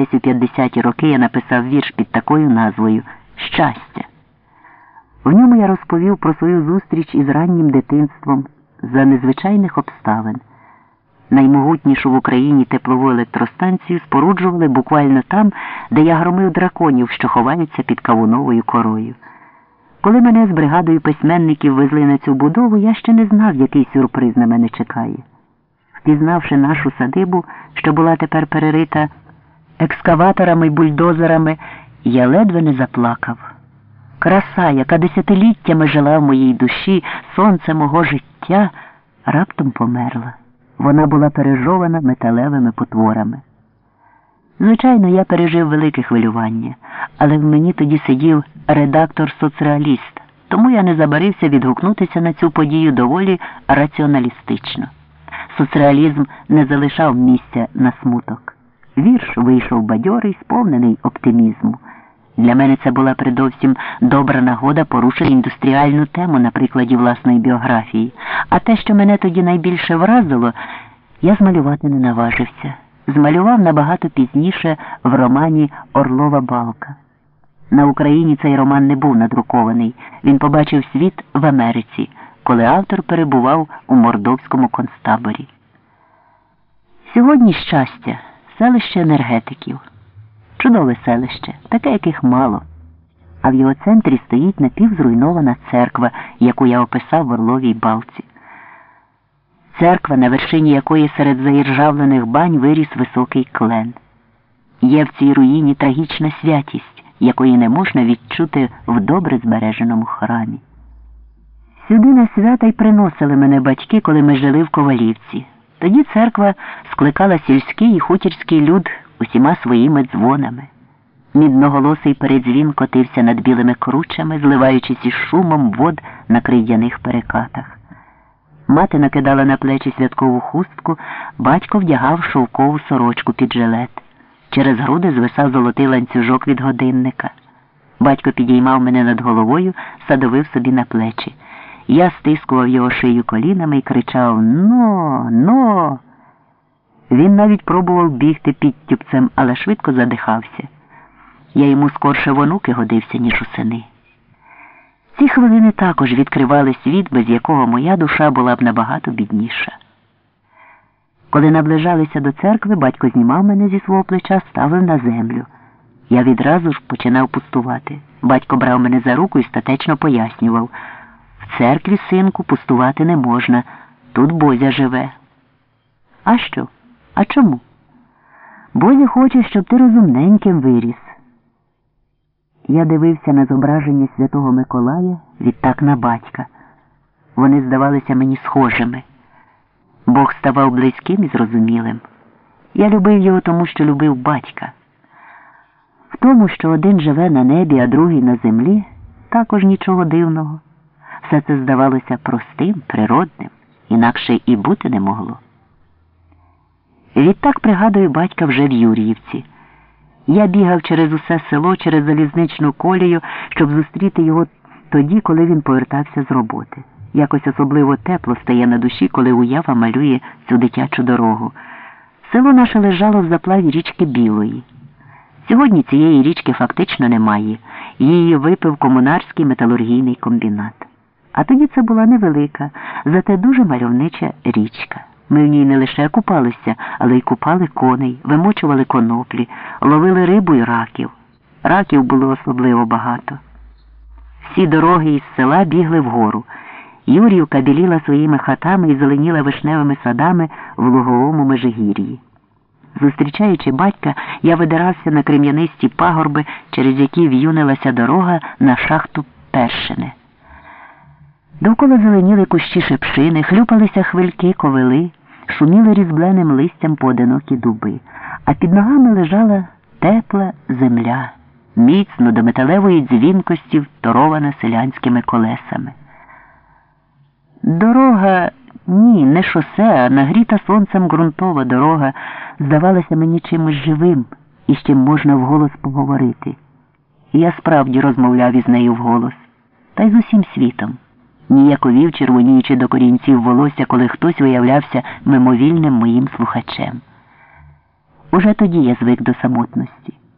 Десь у 50-ті роки я написав вірш під такою назвою Щастя. В ньому я розповів про свою зустріч із раннім дитинством за незвичайних обставин. Наймогутнішу в Україні теплову електростанцію споруджували буквально там, де я громив драконів, що ховаються під кавуновою корою. Коли мене з бригадою письменників везли на цю будову, я ще не знав, який сюрприз на мене чекає. Впізнавши нашу садибу, що була тепер перерита екскаваторами й бульдозерами, я ледве не заплакав. Краса, яка десятиліттями жила в моїй душі, сонце мого життя, раптом померла. Вона була пережована металевими потворами. Звичайно, я пережив велике хвилювання, але в мені тоді сидів редактор-соцреаліст, тому я не забарився відгукнутися на цю подію доволі раціоналістично. Соцреалізм не залишав місця на смуток. Вірш вийшов бадьорий, сповнений оптимізму. Для мене це була передовсім добра нагода порушити індустріальну тему на прикладі власної біографії. А те, що мене тоді найбільше вразило, я змалювати не наважився. Змалював набагато пізніше в романі Орлова Балка. На Україні цей роман не був надрукований. Він побачив світ в Америці, коли автор перебував у мордовському концтаборі. Сьогодні щастя, селище енергетиків. Чудове селище, таке, яких мало. А в його центрі стоїть напівзруйнована церква, яку я описав в Орловій балці. Церква, на вершині якої серед заіржавлених бань виріс високий клен. Є в цій руїні трагічна святість, якої не можна відчути в добре збереженому храмі. Сюди на свята й приносили мене батьки, коли ми жили в Ковалівці. Тоді церква скликала сільський і хутірський люд усіма своїми дзвонами. Мідноголосий передзвін котився над білими кручами, зливаючись із шумом вод на крийяних перекатах. Мати накидала на плечі святкову хустку, батько вдягав шовкову сорочку під жилет. Через груди звисав золотий ланцюжок від годинника. Батько підіймав мене над головою, садовив собі на плечі. Я стискував його шию колінами і кричав Но, но. Він навіть пробував бігти підтюпцем, але швидко задихався. Я йому скорше в онуки годився, ніж у сини. Ці хвилини також відкривали світ, без якого моя душа була б набагато бідніша. Коли наближалися до церкви, батько знімав мене зі свого плеча, ставив на землю. Я відразу ж починав пустувати. Батько брав мене за руку і статечно пояснював церкві, синку, пустувати не можна, тут Бозя живе. А що? А чому? Бозя хоче, щоб ти розумненьким виріс. Я дивився на зображення Святого Миколая відтак на батька. Вони здавалися мені схожими. Бог ставав близьким і зрозумілим. Я любив його тому, що любив батька. В тому, що один живе на небі, а другий на землі, також нічого дивного. Все це здавалося простим, природним, інакше і бути не могло. Відтак пригадую батька вже в Юріївці. Я бігав через усе село, через залізничну колію, щоб зустріти його тоді, коли він повертався з роботи. Якось особливо тепло стає на душі, коли уява малює цю дитячу дорогу. Село наше лежало в заплаві річки Білої. Сьогодні цієї річки фактично немає. Її випив комунарський металургійний комбінат. А тоді це була невелика, зате дуже мальовнича річка. Ми в ній не лише купалися, але й купали коней, вимочували коноплі, ловили рибу і раків. Раків було особливо багато. Всі дороги із села бігли вгору. Юрівка біліла своїми хатами і зеленіла вишневими садами в луговому межигір'ї. Зустрічаючи батька, я видирався на крем'янисті пагорби, через які в'юнилася дорога на шахту Першине. Довкола зеленіли кущі шепшини, хлюпалися хвильки, ковили, шуміли різбленим листям поодинокі дуби, а під ногами лежала тепла земля, міцно до металевої дзвінкості вторована селянськими колесами. Дорога, ні, не шосе, а нагріта сонцем ґрунтова дорога здавалася мені чимось живим і з чим можна вголос поговорити. І я справді розмовляв із нею вголос, та й з усім світом ніяковів, червоніючи до корінців волосся, коли хтось виявлявся мимовільним моїм слухачем. Уже тоді я звик до самотності.